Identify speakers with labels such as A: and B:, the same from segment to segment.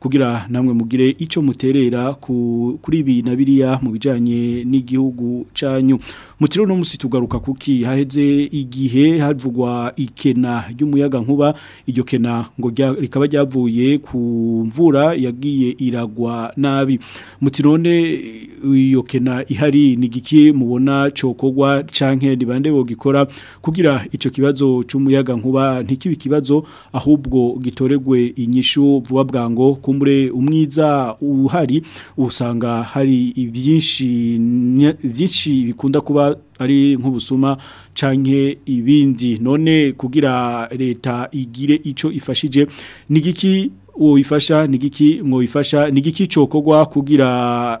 A: kugira namwe mugire icyo muterera kuri ibi na biriya mu bijyanye n'igihugu cyanyu mutiro no musi tugaruka kuki haheze igihe havugwa ikena ry'umuyaga nkuba iryo kena ngo rikaba ryavuye ku mvura yagiye iragwa nabi mutinone iyo ihari nigikiye mubona cokogwa canke nibande bo gikora kugira ico kibazo c'umuyaga nkuba ntikibi kibazo ahubwo gitoregwe inyishu vuba bwango kumure umwiza uhari usanga hari ibyinshi byinshi bikunda kuba ari nk'ubusuma canke ibindi none kugira leta igire ico ifashije nigiki uwo bifasha ni giki mwobifasha ni giki kugira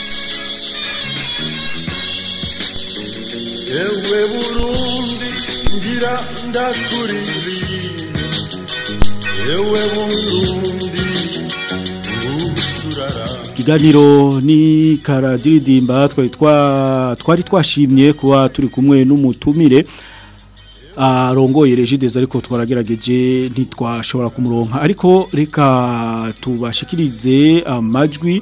A: nyakurindi
B: yewe burundi
A: ikiganiro ni karadiridimba twari twashimye kuba turi kumwe n'umutumire arongoye regides ariko twaragerageje ntitwashobora kumuronka ariko reka tubashikirize amajwi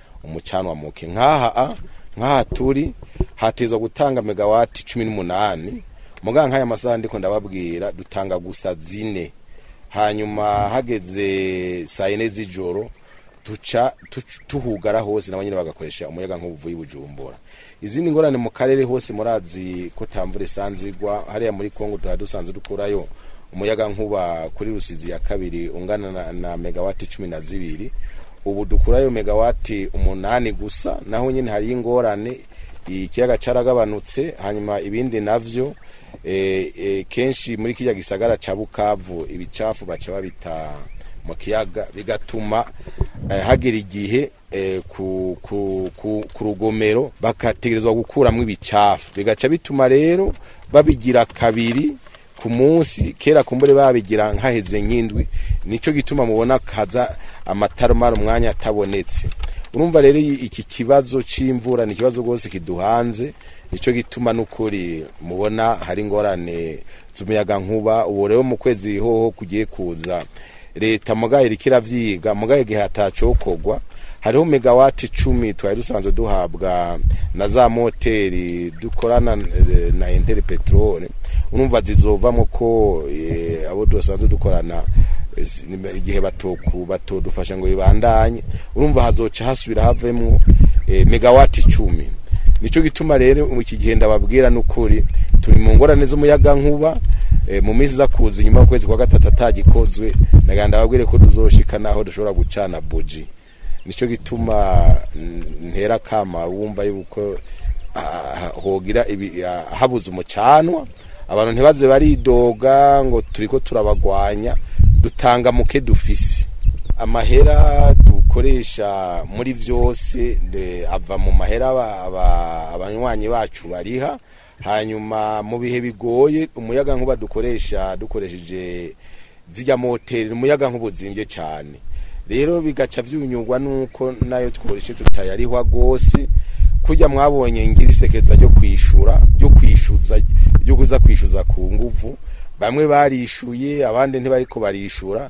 C: umucanwa muke nk'aha ah, nk'aha turi hatezwa gutanga megawati cumi n'umunani muganga nk'aya masaha ndiko ndababwira dutanga gusa zine hanyuma hageze saa yine z'ijoro tuca tuhugara hose nabo nyine bagakoresha umuyaga nk'ubuvuyi bujumbura izindi ngorane mu karere hose murazi ko tamvura isanzwe igwa hariya muri kongo tuba dusanzwe dukurayo umuyaga nkuba kuri rusizi ya kabiri ungana na, na megawati cumi na zibiri ubu dukurayo megawati umunani gusa naho nyine hari ingorane ikiyaga cyaragabanutse hanyuma ibindi navyo e, e, kenshi muri kirya gisagara cya bukavu ibicafu baca babita mu kiyaga bigatuma eh, hagira igihe eh, ku rugomero bagategerezwa gukuramo ibicafu bigaca bituma rero babigira kabiri ku munsi kera ku kumbure babigira nkaheze nk'indwi nicyo gituma mubona kaza amatarumara umwanya atabonetse urumva rero iki kibazo cy'imvura ni ikibazo rwose kiduhanze nicyo gituma n'ukuri mubona hari ingorane z'umuyaga nkuba ubu rero mu kwezi hoho kugiye kuza leta mugaye iriko iravyiga mugaye igihe atacokogwa hariho megawati icumi twari dusanzwe duhabwa na za moteri dukorana eh, na interi peteroli urumva zizovamo ko eh, abo dusanzwe dukorana eh, igihe batodufasha ngo bibandanye urumva hazoca hasubira havemo megawati icumi nicyo gituma rero mu iki gihe n'ukuri turi mu ngorane z'umuyaga nkuba eh, mu minsi iza kuza inyuma y'ukwezi kwa gatatu atagikozwe naganda babwire ko tuzoshika naho dushobora gucana buji nicyo gituma mm, ntera akama wumva yuko ah, ah, hogira ah, habuze umucanwa abantu ntibaze baridoga ngo turi ko turabagwanya dutanga muke dufise amahera dukoresha muri byose ava mu mahera abanywanyi bacu bariha hanyuma mu bihe bigoye umuyaga nkuba dukoresha dukoresheje zijya moteri umuyaga nkuba cyane rero bigaca byunyurwa nuko nayo tworeshe tutayarihwa rwose kujya mwabonye ngira isekeza ryo kwishyura ryo kwishyuza ryo kuza kwishyuza ku nguvu bamwe barishyuye abandi ntibariko barishura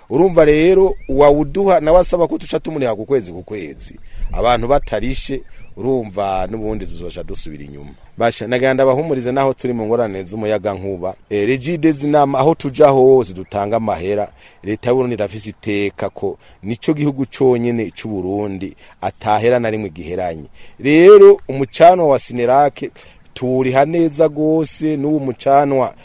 C: urumva rero uwawuduha nawe asaba ko duca tumuniha ku kwezi ku kwezi abantu batarishe urumva n'ubundi tuzoja dusubira inyuma basha naganda bahumurize naho turi mu ngorane z'umuyaga nkuba e, eh, rigide zinama aho tuja hose dutanga amahera leta y'urundi rafise iteka ko nicyo gihugu cyonyine c'u Burundi atahera na rimwe giheranye rero umucanwa wa Sinerake turiha neza gose n'uwo mucanwa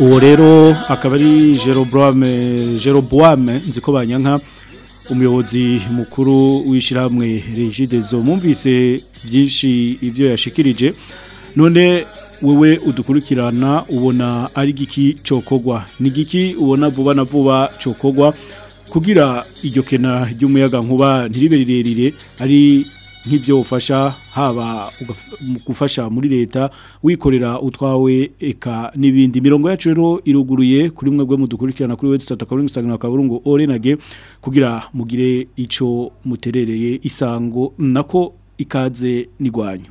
A: uwo rero akaba ari jeroboame nzi ko banyanka umuyobozi mukuru w'ishyirahamwe regidezo mwumvise byinshi ibyo yashikirije none wewe udukurikirana ubona ari giki cokogwa ni giki ubona vuba na vuba cokogwa kugira iryo kena ry'umuyaga nkuba ntiribe ari nk'ibyo ufasha haba gufasha muri leta wikorera utwawe eka n'ibindi mirongo yacu rero iruguruye kuri mwebwe mudukurikirana kuri website akaburungu sangana akaburungu orenage kugira mugire ico muterereye isango nako ikaze nigwanyu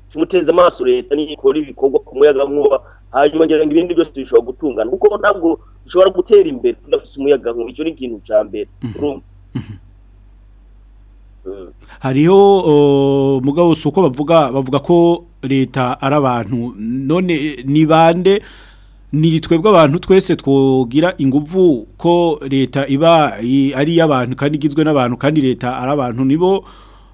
A: tumuteze amaso leta niyo ikora ibikorwa ku muyagankuba hanyuma ngira ngo ibindi byose bishobora gutungana kuko ntabwo dushobora gutera imbere tudafite umuyagankuba icyo ni ikintu cya mbere mm-hmm. urumva mm-hmm. Mm.
D: hariho mugabo si uko bavuga bavuga ko leta ari abantu none ni bande ni twebwe abantu twese twogira inguvu ko leta iba ari yabantu kandi igizwe n'abantu kandi leta ari abantu nibo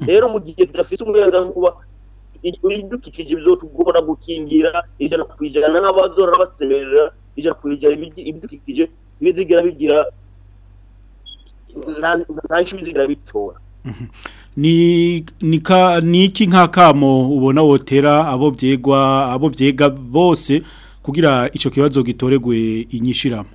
A: mhm. rero mu gihe tudafite umuyagankuba ibidukikije bizotugora gukingira ijana ku ijana n'abazora basemerera ijana ku ijana ibidukikije bizigira bigira nta nshyo bizigira bitora
D: mhm. ni iki nk'akamo ubona wotera abo byegwa abo byega bose kugira icyo kibazo gitoregwe inyishiramo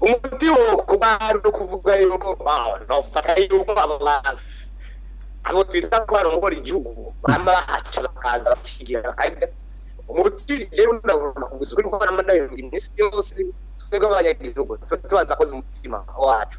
E: umuti wo kubara kuvuga yuko ah, nofata yuko abo abo twita ko barongora igihugu bama bahaca bakaza bakigira bakajya umuti rero ndabona kuguza uri gukora amadayo iminsi yose twebwe abanyagihugu tuba tubanza koza umutima wacu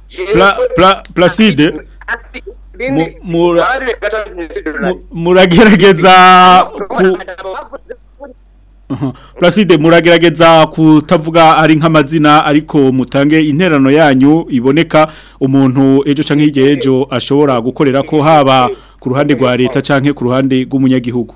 A: placide muragerageza Placide muragerageza kutavuga ari nk'amazina ariko mutange interano yanyu iboneka umuntu ejo canke ejo ashobora gukorera ko haba ku ruhande rwa leta canke ku ruhande rw'umunyagihugu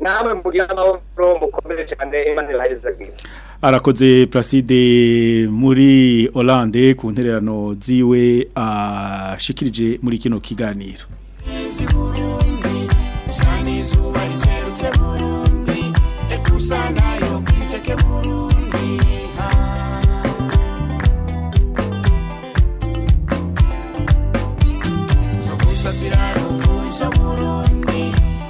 E: nawe mugira
A: arakoze Placide muri Hollande ku ntererano ziwe ashikirije muri kino kiganiro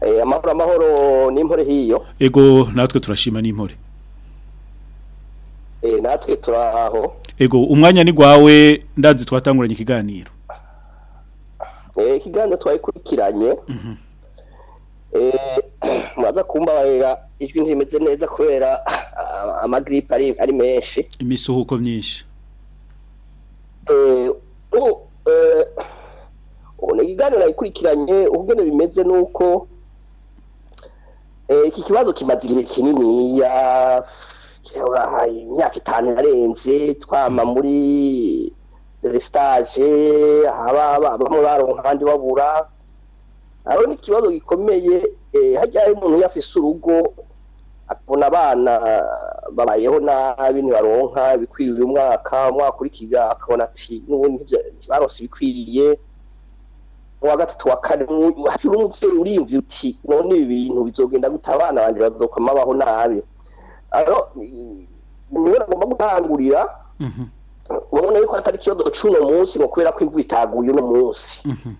F: eh, amahoro amahoro n'impore hiyo
A: ego natwe turashima n'impore
F: eh, natwe turahaho
A: ego umwanya ni gwawe ndazi twatanguranye ikiganiro
F: eh kiganza twayikurikiranye mhm. muraza eh, kumbabarira ijwi ntimeze neza kubera ah, amagiripe ari ari menshi
A: imisuhuko myinshi
F: eh, ubona eh, ikiganiro nayikurikiranye ubwene bimeze ni uko iki kibazo kimaze igihe kininiya imyaka itanu irarenze twama muri sitaje bamwe baronka abandi babura aho ni ikibazo gikomeye eh, hajya hari umuntu yafise urugo akabona abana eh, babayeho nabi ntibaronka ibikwiye uyu mwaka umwaka akabona ati n'ubundi baronse ibikwiriye uwa gatatu wa kane hari umubyeyi urinze uti none ibi bintu bizogenda guta abana banjye bazokama baho nabi niwe nagomba gutangurira mhm. urabona yuko atari ikibazo cy'uno munsi ngo kubera ko imvura itaguye uno munsi
A: mhm.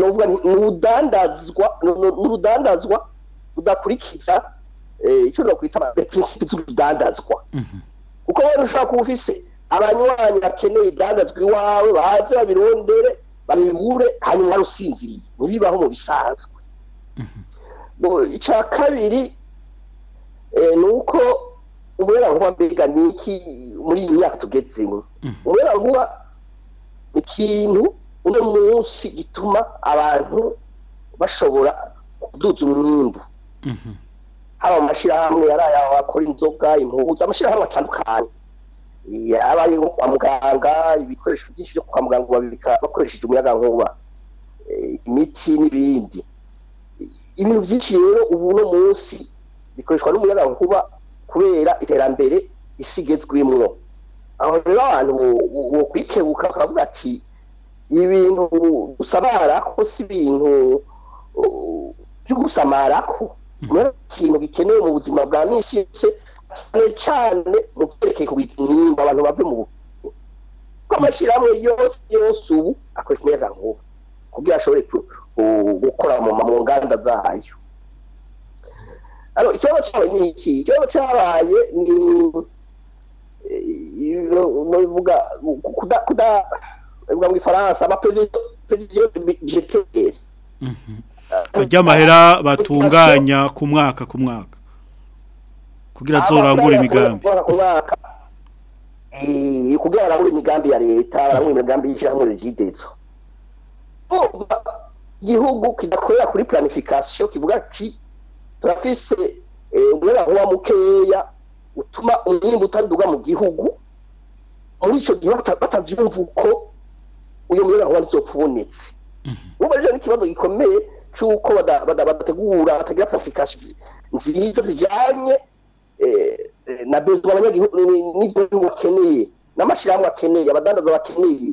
F: urumva ni ubudandazwa budakurikiza Eh, icyo nakwita amaprincipe z'urudandazwa kuko wari ushobora kuba ufise abanywanyi bakeneye idandazwa iwawe baze babirondere babigure hanyuma wari ntibibaho mu bisanzwe icya kabiri eh, ni uko umuyarankuba mbega ni iki muri iyi myaka tugezemo umuyarankuba ni ikintu uno munsi gituma abantu bashobora kuduza umwimbu haba mu mashyirahamwe yari ayakora inzoga impuza amashyirahamwe atandukanye aba ari kwa muganga ibikoresho byinshi byo kwa muganga babibika bakoresheje umuyagankuba imiti n'ibindi ibintu byinshi rero ubu uno munsi bikoreshwa n'umuyagankuba kubera iterambere isigetswemwo aho rero abantu bo kwikebuka bakavuga ati ibintu dusamara ko si ibintu byo ko muri ikintu gikenewe mu buzima bwa minsi yose cyane mu byerekeye ku bintu abantu bave mu bukene kuko amashyirahamwe yose yose ubu akoresha umuyaga nkuba kugira ashobore gukora mu nganda zayo ikibazo cyabaye ni iki ikibazo cyabaye ni eh, kuda kuda mu ifaransa ama perezida
A: perezida ry'amahera batunganya ku mwaka ku mwaka kugira zorangure imigambi
F: eh, kugira barangure imigambi ya leta barangure hmm. imigambi y'ishyirahamwe ry'idetso igihugu kidakorera kuri planification kivuga ati turafise eh, umwera nkuba mukeya utuma umwimbu utaduga mu gihugu muri ico gihe batavyumva uko uyo mwera nkuba ntizopfa ubu rero ni ikibazo gikomeye cy'uko badategura batagira purifikasiyo nziza zijyanye eh, na bezwa abanyagihugu n'igihugu bakeneye n'amashyirahamwe akeneye abadandaza bakeneye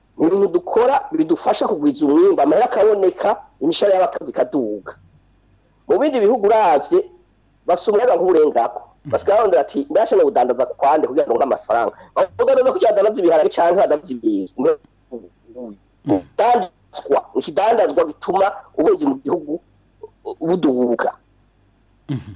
F: ibintu dukora bidufasha kugwiza umwimba amahera akaboneka imishahara y'abakazi ikaduga mu bindi bihugu urabye bafite umuyaga nk'uburengako basigaye barondera ati mbashe no kudandaza ku kwande kugira ngo amafaranga bavuga neza kugira ngo adandaze ibiharage cyangwa adandaze ibintu ikidandazwa gituma ubuhinzi mu gihugu buduhubuka mm-hmm.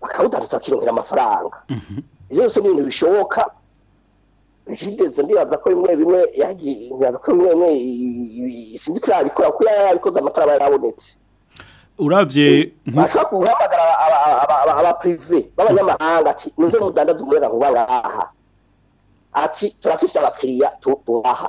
F: bakawudandaza bakironkera amafaranga byose mhm. ni ibintu bishoboka nshideze ndibaza ko bimwe bimwe yagiye ko bimwe bimwe sinzi ko yabikora kuko yabikoze amatara aba yarabonetse
A: uravye
F: bashobora guhamagara abaprive b'abanyamahanga ati nizo mudandaza umuyaga nkuba ngaha ati turafise abakiriya tubaha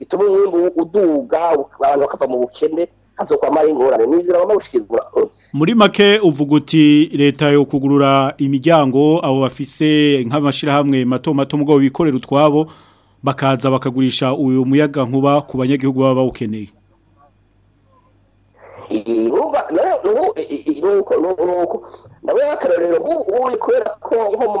F: bituma umwimbu uduga abantu bakava mu bukene hazokwamara ingorane nivyo bama
A: muri make uvuga uti leta yo kugurura imiryango abo bafise nk'amashira hamwe mato mato mugabo bikorera utwabo bakaza bakagurisha uyu muyaga nkuba ku banyagihugu baba bawukeneye
F: nawe akarorero uri kubera ko nko mu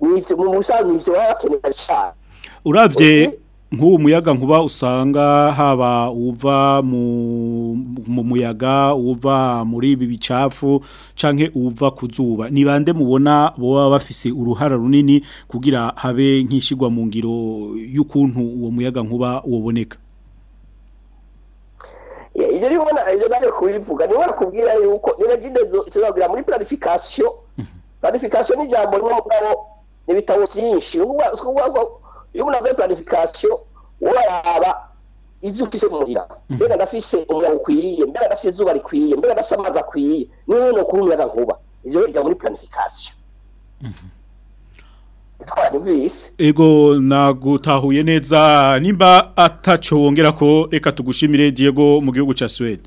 F: eh, mu busanzwe ibyo bakeneye cyane
A: urabye nk'uwo muyaga nkuba usanga haba uva mu muyaga uva muri ibi bicafu canke uva kuzuba ni bande mubona boba bafise uruhara runini kugira habe nk'ishigwa mu ngiro y'ukuntu uwo muyaga nkuba
F: uboneka ibyo ni ibyo naje kubivuga niba nakubwira yuko niba jide tuzagira muri planification mhm. planification ni ijambo rimwe mugabo n'ibitabo byinshi iyo umuntu avuye planification waraba ibyo ufise umurira mhm. mbega ndafise umuyaga ukwiriye mbega ndafise izuba rikwiye mbega ndafise amazi akwiye niwe ni ukuri umuyaga nkuba ibyo bijya muri planification mhm. itwara
A: ego nagutahuye neza nimba ataco wongera ko reka tugushimire Diego mu gihugu ca Sweden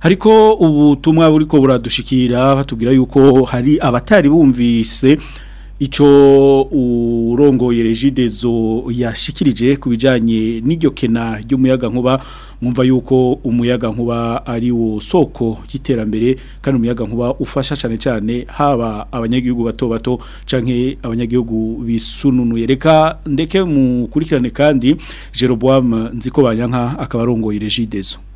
A: hariko ubutumwa buriko buradushikira batubwira yuko hari abatari bumvise icyo urongoye regidezo yashikirije ku bijyanye n'iryo kena ry'umuyaga nkuba mwumva yuko umuyaga nkuba ari wo soko y'iterambere kandi umuyaga nkuba ufasha cyane cyane haba abanyagihugu bato bato canke abanyagihugu bisununuye reka ndeke mukurikirane kandi jeroboam nziko banyanka akaba arongoye regidezo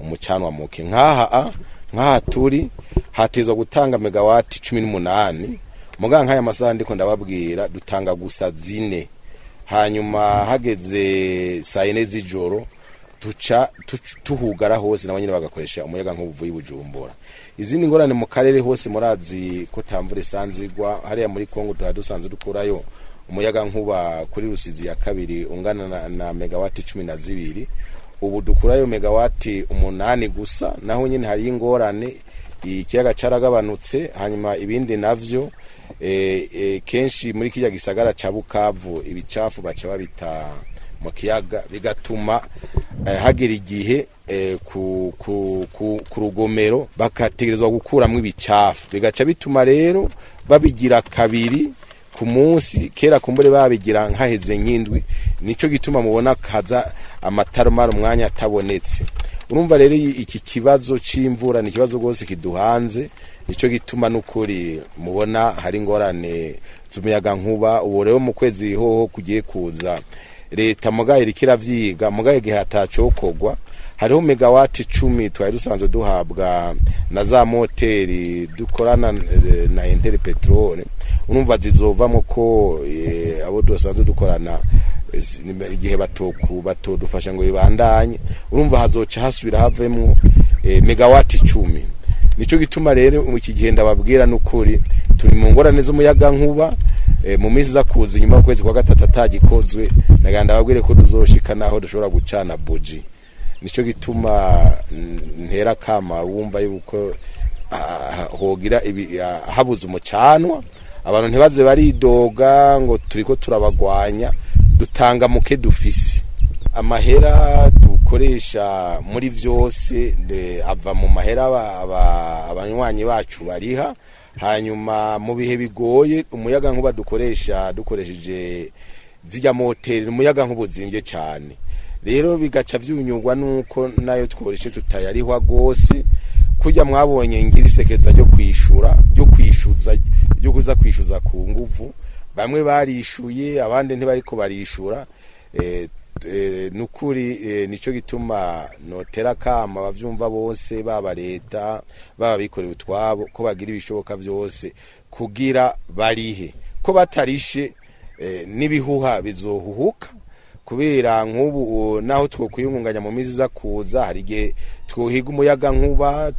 C: umucanwa muke nk'aha nk'aha turi hatezwa gutanga megawati cumi n'umunani muganga nk'aya masaha ndiko ndababwira dutanga gusa zine hanyuma hageze saa yine z'ijoro tuca tuhugara hose nabo nyine bagakoresha umuyaga nk'ubuvuye bujumbura izindi ngorane mu karere hose murazi ko tamvura isanzwe igwa hariya muri kongo tuba dusanzwe dukurayo umuyaga nkuba kuri rusizi ya kabiri ungana na megawati cumi na zibiri ubu dukurayo megawati umunani gusa naho nyine hariyo ingorane ikiyaga cyaragabanutse hanyuma ibindi navyo eh, eh, kenshi muri kijya gisagara cya bukavu ibicafu baca babita mu kiyaga bigatuma eh, hagera igihe ku rugomero bagategerezwa gukuramo ibicafu bigaca bituma rero babigira kabiri ku munsi kera kumbure babigira nkaheze nk'indwi nicyo gituma mubona kaza amatarumara umwanya atabonetse urumva rero iki kibazo cy'imvura ni ikibazo rwose kiduhanze nicyo gituma n'ukuri mubona hari ingorane z'umuyaga nkuba ubu rero mu kwezi hoho kugiye kuza leta mugaye irikira byiga mugaye igihe hatacokogwa hariho megawati icumi twari dusanzwe duhabwa na za moteri dukorana eh, na interi peteroli urumva zizovamo ko eh, abo dusanzwe dukorana eh, igihe batodufasha ngo bibandanye urumva hazoca hasubira havemo megawati icumi nicyo gituma rero iki kigenda ndababwira n'ukuri turi mu ngorane z'umuyaga nkuba mu minsi iza kuza inyuma y'ukwezi kwa gatatu atagikozwe ndaganira ndababwire ko tuzoshika n'aho dushobora gucana buji nicyo gituma ntera akama wumva yuko ah, hogira ah, habuze umucanwa abantu ntibaze baridoga ngo turi ko turabagwanya dutanga muke dufise amahera dukoresha muri byose ava mu mahera abanywanyi bacu bariha hanyuma mu bihe bigoye umuyaga nkuba dukoresha dukoresheje zijya moteri umuyaga nkuba cyane rero bigaca by’unyugwa nuko nayo tworeshe tutayarihwa gose kujya mwabonye ngirisekeza ryo kwishura ryo kwishuza ryo kuza kwishuza ku nguvu bamwe barishuye abandi ntibariko barishura eh, eh, nukuri eh, nicyo gituma notera kama babyumva bose baba leta baba bikorera utwabo ko bagira ibishoboka byose kugira barihe ko batarishe n'ibihuha bizohuhuka kubera nk'ubu naho two twakuyungunganya mu minsi iza kuza hari igihe twuhiga umuyaga nk'uba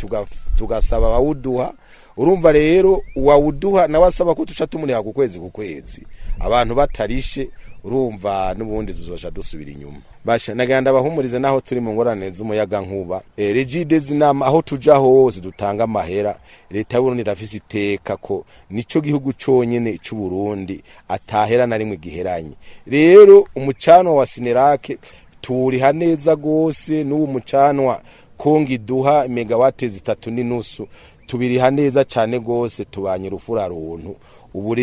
C: tugasaba abawuduha urumva rero uwawuduha nawe asaba ko duca tumuriha ku kwezi ku kwezi abantu batarishe urumva n'ubundi tuzajya dusubira inyuma naganda abahumurize n'aho turi mu ngorane z'umuyaga nkuba eh, regide zinama aho tujya hose dutanga amahera leta y'uburundi irafise iteka ko nicyo gihugu cyonyine cy'uburundi atahera na rimwe giheranye rero umucanwa wa sinerake turiha neza gose n'uwo mucanwa konga iduha megawate zitatu n'inusu tubiriha neza cyane gose tubanye runtu. ubu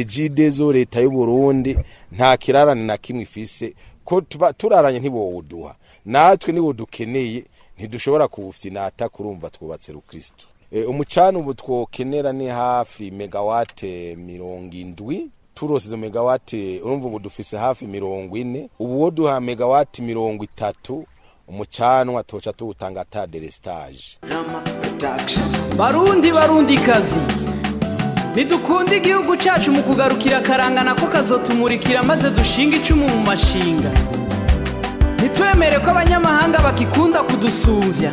C: zo leta y’u Burundi nta kirarane na kimwe ifise ko tuba turaranye ntibowuduha natwe niwo dukeneye ntidushobora kuwufinata kurumva twubatse rukristo e, umucana ubu twokenera ni hafi megawate mirongo indwi turose izo megawate urumva ubu dufise hafi mirongo ine ubu wo duha megawate mirongo itatu umucanwa tuwuca tuwutanga ataderesitaje
G: barundi barundi kazi nidukunda igihugu cyacu mu kugarukira akarangana ko kazotumurikira maze dushinga icumu mu mashinga ntitwemere ko abanyamahanga bakikunda kudusumbya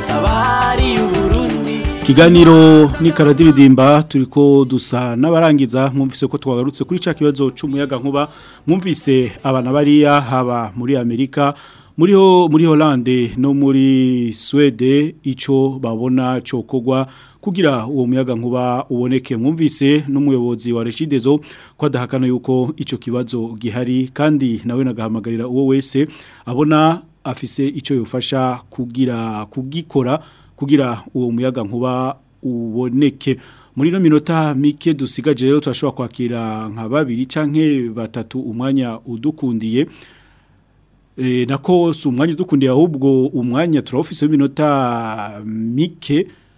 G: yaratabariye uburundi
A: ikiganiro ni karadiridimba turi ko dusa n'abarangiza mwumvise ko twagarutse kuri cya kibazo cy'umuyaga nkuba mwumvise abana bariya haba muri amerika muri ho muri Hollande no muri Swede ico babona cokogwa kugira uwo muyaga nkuba uboneke mwumvise n'umuyobozi wa Rechidezo ko adahakana yuko ico kibazo gihari kandi nawe nagahamagarira uwo wese abona afise ico yufasha kugira kugikora kugira uwo muyaga nkuba uboneke muri no minota mike dusigaje rero turashobora kwakira nka babiri canke batatu umwanya udukundiye Eh, nako si umwanya udukundiye ahubwo umwanya turabufise w'iminota mike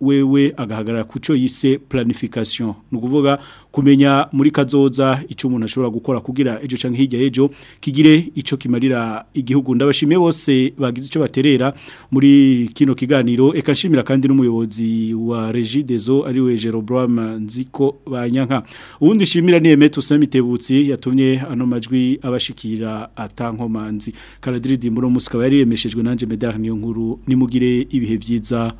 A: wewe agahagarara ku yise planification ni ukuvuga kumenya muri kazoza icyo umuntu ashobora gukora kugira ejo cyangwa hirya y'ejo kigire icyo kimarira igihugu ndabashimiye bose bagize icyo baterera muri kino kiganiro eka nshimira kandi n'umuyobozi wa regidezo ari we Jeroboam Nziko banyanka ubundi nshimira ni Emete Usamitebutsi yatumye ano majwi abashikira atankomanzi karadiridimbo no musika yari yemeshejwe nanje medar niyo nimugire ibihe byiza